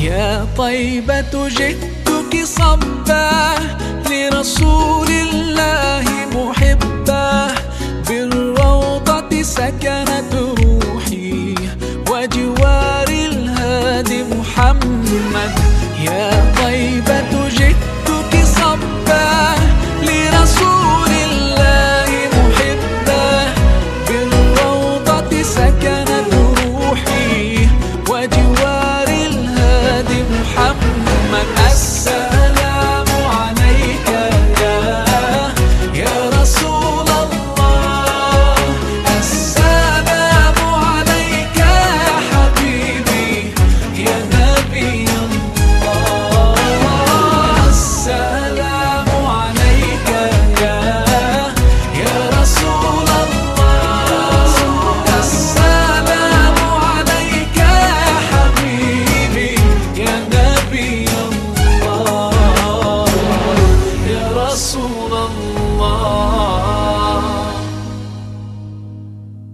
يا طيبة جئتك صبا لرسول الله محبا. بالروضة سكنته